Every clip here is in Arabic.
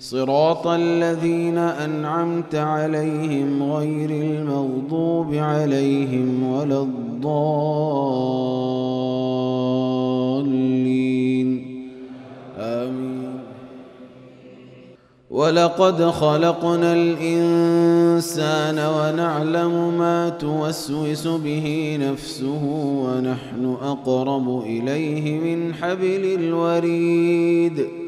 صراط الذين أنعمت عليهم غير المغضوب عليهم ولا الضالين. آمين. ولقد خلقنا الإنسان ونعلم ما توسوس به نفسه ونحن أقرب إليه من حبل الوريد.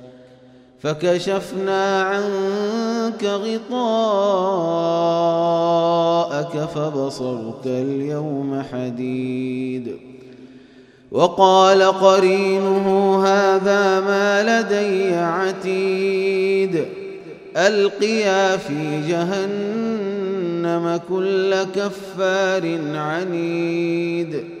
فكشفنا عنك غطاءك فبصرك اليوم حديد. وقال قرينه هذا ما لدي عتيد. ألقيا في جهنم كل كفار عنيد.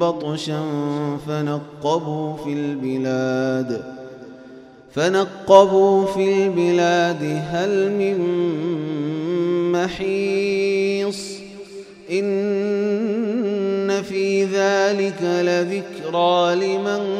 بطشا فنقبوا في البلاد فنقبوا في البلاد هل من محيص؟ إن في ذلك لذكرى لمن